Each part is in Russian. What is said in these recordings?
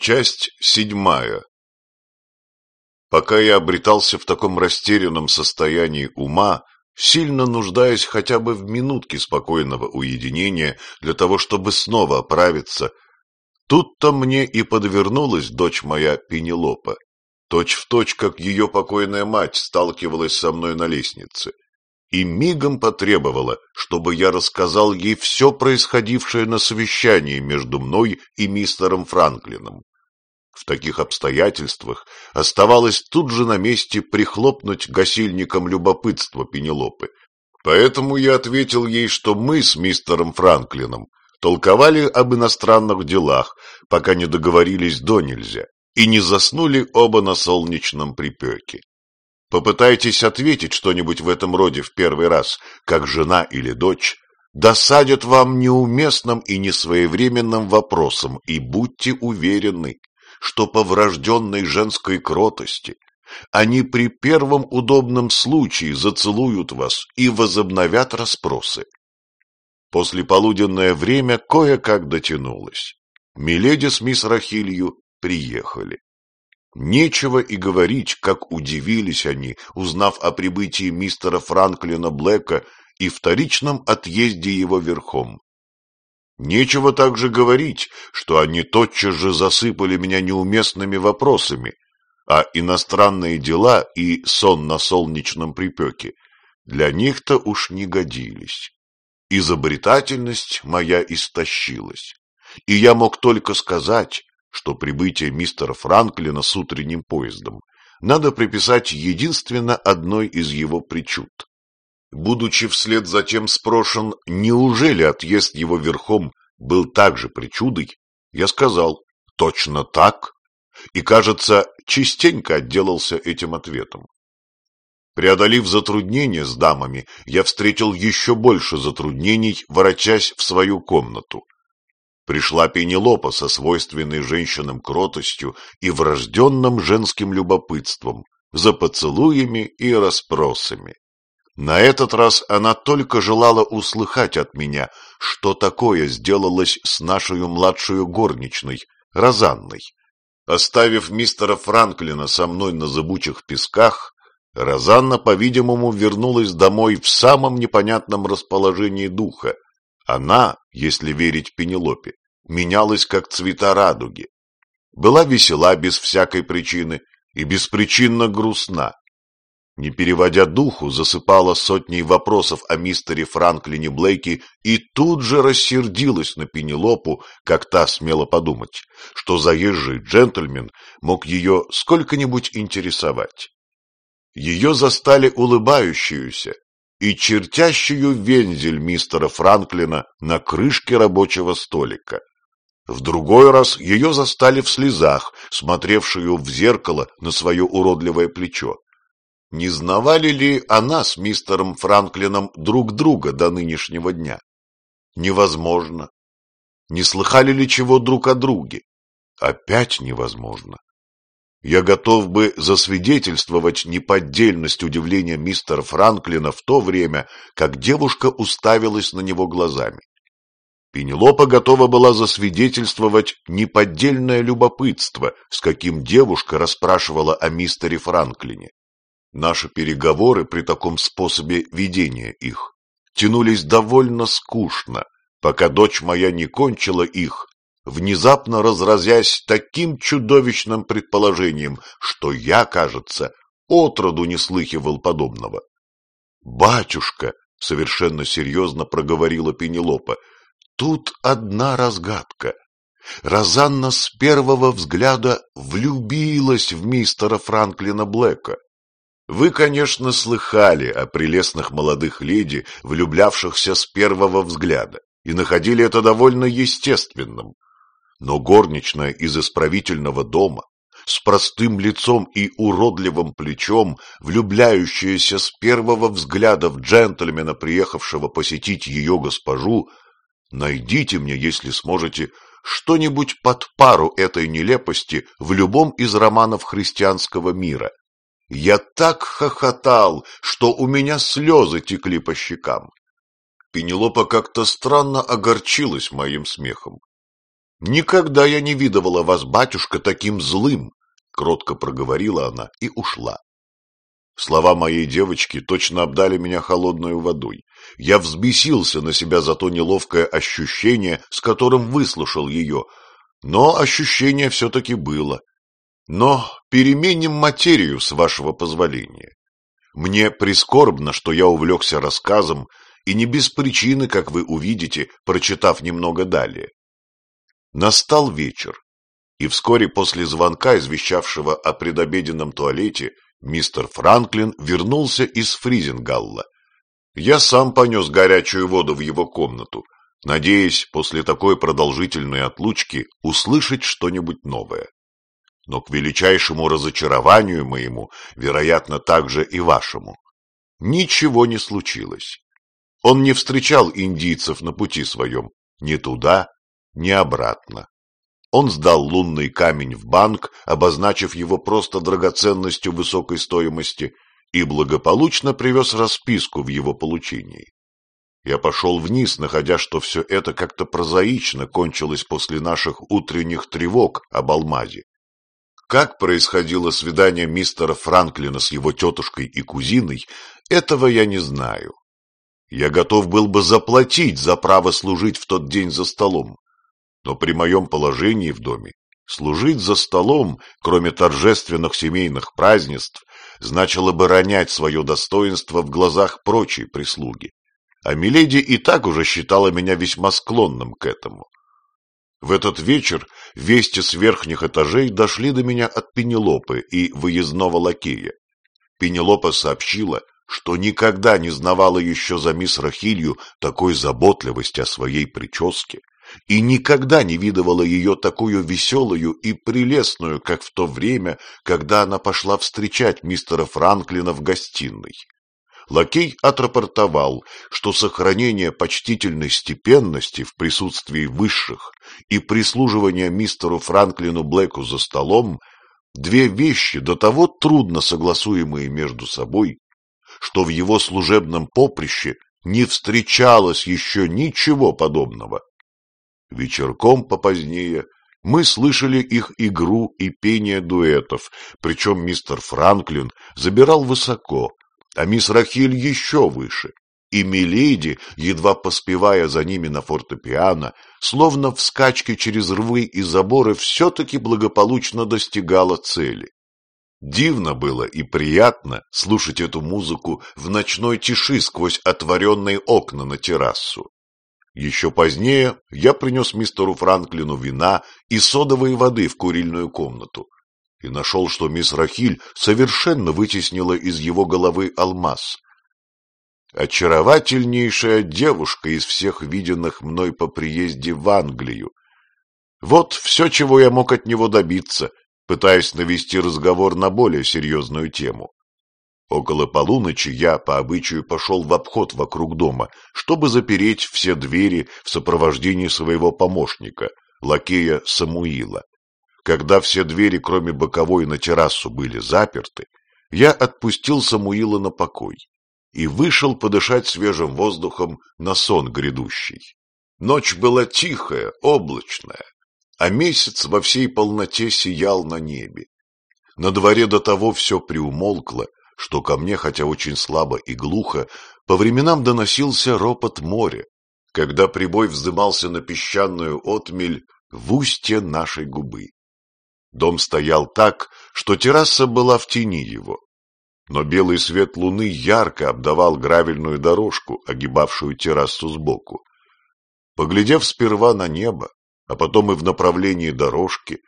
Часть седьмая. Пока я обретался в таком растерянном состоянии ума, сильно нуждаясь хотя бы в минутке спокойного уединения для того, чтобы снова оправиться, тут-то мне и подвернулась дочь моя Пенелопа, точь-в-точь, как ее покойная мать сталкивалась со мной на лестнице и мигом потребовала, чтобы я рассказал ей все происходившее на совещании между мной и мистером Франклином. В таких обстоятельствах оставалось тут же на месте прихлопнуть гасильником любопытство Пенелопы. Поэтому я ответил ей, что мы с мистером Франклином толковали об иностранных делах, пока не договорились до нельзя, и не заснули оба на солнечном припеке. Попытайтесь ответить что-нибудь в этом роде в первый раз, как жена или дочь, досадят вам неуместным и несвоевременным вопросом, и будьте уверены, что по врожденной женской кротости они при первом удобном случае зацелуют вас и возобновят расспросы. Послеполуденное время кое-как дотянулось. Миледи с мисс Рахилью приехали. Нечего и говорить, как удивились они, узнав о прибытии мистера Франклина Блэка и вторичном отъезде его верхом. Нечего также говорить, что они тотчас же засыпали меня неуместными вопросами, а иностранные дела и сон на солнечном припеке для них-то уж не годились. Изобретательность моя истощилась, и я мог только сказать, что прибытие мистера Франклина с утренним поездом надо приписать единственно одной из его причуд. Будучи вслед за тем спрошен, неужели отъезд его верхом был также причудой, я сказал «точно так» и, кажется, частенько отделался этим ответом. Преодолев затруднения с дамами, я встретил еще больше затруднений, ворочась в свою комнату. Пришла Пенелопа со свойственной женщинам кротостью и врожденным женским любопытством, за поцелуями и расспросами. На этот раз она только желала услыхать от меня, что такое сделалось с нашей младшей горничной, Розанной. Оставив мистера Франклина со мной на зыбучих песках, Розанна, по-видимому, вернулась домой в самом непонятном расположении духа. Она, если верить Пенелопе, менялась как цвета радуги. Была весела без всякой причины и беспричинно грустна. Не переводя духу, засыпала сотней вопросов о мистере Франклине Блейке и тут же рассердилась на Пенелопу, как та смела подумать, что заезжий джентльмен мог ее сколько-нибудь интересовать. Ее застали улыбающуюся и чертящую вензель мистера Франклина на крышке рабочего столика. В другой раз ее застали в слезах, смотревшую в зеркало на свое уродливое плечо. Не знавали ли она с мистером Франклином друг друга до нынешнего дня? Невозможно. Не слыхали ли чего друг о друге? Опять невозможно. Я готов бы засвидетельствовать неподдельность удивления мистера Франклина в то время, как девушка уставилась на него глазами. Пенелопа готова была засвидетельствовать неподдельное любопытство, с каким девушка расспрашивала о мистере Франклине. Наши переговоры при таком способе ведения их тянулись довольно скучно, пока дочь моя не кончила их, внезапно разразясь таким чудовищным предположением, что я, кажется, отроду не слыхивал подобного. «Батюшка!» — совершенно серьезно проговорила Пенелопа — Тут одна разгадка. Розанна с первого взгляда влюбилась в мистера Франклина Блэка. Вы, конечно, слыхали о прелестных молодых леди, влюблявшихся с первого взгляда, и находили это довольно естественным. Но горничная из исправительного дома, с простым лицом и уродливым плечом, влюбляющаяся с первого взгляда в джентльмена, приехавшего посетить ее госпожу, Найдите мне, если сможете, что-нибудь под пару этой нелепости в любом из романов христианского мира. Я так хохотал, что у меня слезы текли по щекам. Пенелопа как-то странно огорчилась моим смехом. Никогда я не видывала вас, батюшка, таким злым, кротко проговорила она и ушла. Слова моей девочки точно обдали меня холодной водой. Я взбесился на себя за то неловкое ощущение, с которым выслушал ее. Но ощущение все-таки было. Но переменим материю, с вашего позволения. Мне прискорбно, что я увлекся рассказом, и не без причины, как вы увидите, прочитав немного далее. Настал вечер, и вскоре после звонка, извещавшего о предобеденном туалете, мистер Франклин вернулся из Фризингалла. Я сам понес горячую воду в его комнату, надеясь после такой продолжительной отлучки услышать что-нибудь новое. Но к величайшему разочарованию моему, вероятно, также и вашему, ничего не случилось. Он не встречал индийцев на пути своем, ни туда, ни обратно. Он сдал лунный камень в банк, обозначив его просто драгоценностью высокой стоимости, и благополучно привез расписку в его получении. Я пошел вниз, находя, что все это как-то прозаично кончилось после наших утренних тревог об алмазе. Как происходило свидание мистера Франклина с его тетушкой и кузиной, этого я не знаю. Я готов был бы заплатить за право служить в тот день за столом. Но при моем положении в доме служить за столом, кроме торжественных семейных празднеств, значило бы ронять свое достоинство в глазах прочей прислуги. А Миледи и так уже считала меня весьма склонным к этому. В этот вечер вести с верхних этажей дошли до меня от Пенелопы и выездного лакея. Пенелопа сообщила, что никогда не знавала еще за мисс Рахилью такой заботливости о своей прическе, и никогда не видывала ее такую веселую и прелестную, как в то время, когда она пошла встречать мистера Франклина в гостиной. Лакей отрапортовал, что сохранение почтительной степенности в присутствии высших и прислуживание мистеру Франклину Блэку за столом – две вещи до того трудно согласуемые между собой, что в его служебном поприще не встречалось еще ничего подобного. Вечерком попозднее мы слышали их игру и пение дуэтов, причем мистер Франклин забирал высоко, а мисс Рахиль еще выше, и Миледи, едва поспевая за ними на фортепиано, словно в скачке через рвы и заборы, все-таки благополучно достигала цели. Дивно было и приятно слушать эту музыку в ночной тиши сквозь отворенные окна на террасу. Еще позднее я принес мистеру Франклину вина и содовой воды в курильную комнату и нашел, что мисс Рахиль совершенно вытеснила из его головы алмаз. Очаровательнейшая девушка из всех виденных мной по приезде в Англию. Вот все, чего я мог от него добиться, пытаясь навести разговор на более серьезную тему. Около полуночи я по обычаю пошел в обход вокруг дома, чтобы запереть все двери в сопровождении своего помощника, лакея Самуила. Когда все двери, кроме боковой на террасу, были заперты, я отпустил Самуила на покой и вышел подышать свежим воздухом на сон грядущий. Ночь была тихая, облачная, а месяц во всей полноте сиял на небе. На дворе до того все приумолкло, что ко мне, хотя очень слабо и глухо, по временам доносился ропот моря, когда прибой вздымался на песчаную отмель в устье нашей губы. Дом стоял так, что терраса была в тени его, но белый свет луны ярко обдавал гравельную дорожку, огибавшую террасу сбоку. Поглядев сперва на небо, а потом и в направлении дорожки,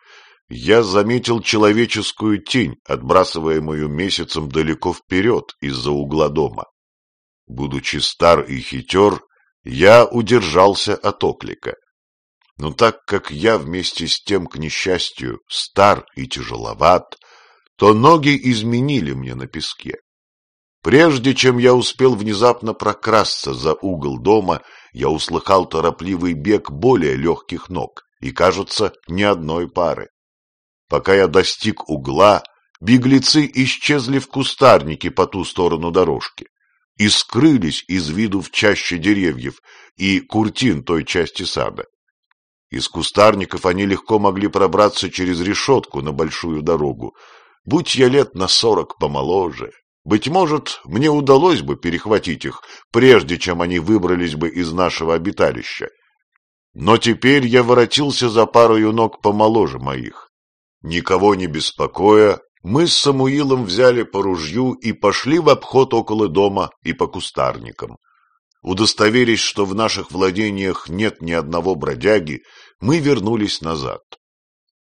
я заметил человеческую тень, отбрасываемую месяцем далеко вперед из-за угла дома. Будучи стар и хитер, я удержался от оклика. Но так как я вместе с тем, к несчастью, стар и тяжеловат, то ноги изменили мне на песке. Прежде чем я успел внезапно прокрасться за угол дома, я услыхал торопливый бег более легких ног и, кажется, ни одной пары. Пока я достиг угла, беглецы исчезли в кустарнике по ту сторону дорожки и скрылись из виду в чаще деревьев и куртин той части сада. Из кустарников они легко могли пробраться через решетку на большую дорогу. Будь я лет на сорок помоложе, быть может, мне удалось бы перехватить их, прежде чем они выбрались бы из нашего обиталища. Но теперь я воротился за парою ног помоложе моих. Никого не беспокоя, мы с Самуилом взяли по ружью и пошли в обход около дома и по кустарникам. Удостоверясь, что в наших владениях нет ни одного бродяги, мы вернулись назад.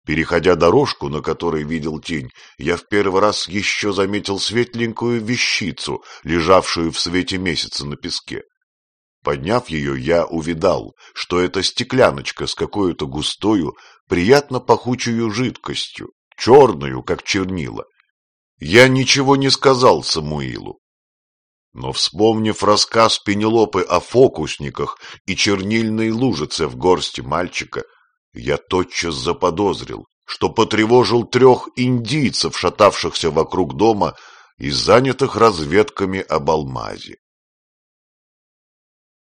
Переходя дорожку, на которой видел тень, я в первый раз еще заметил светленькую вещицу, лежавшую в свете месяца на песке. Подняв ее, я увидал, что это стекляночка с какой-то густою, приятно пахучую жидкостью, черную, как чернила. Я ничего не сказал Самуилу. Но, вспомнив рассказ Пенелопы о фокусниках и чернильной лужице в горсти мальчика, я тотчас заподозрил, что потревожил трех индийцев, шатавшихся вокруг дома и занятых разведками об алмазе.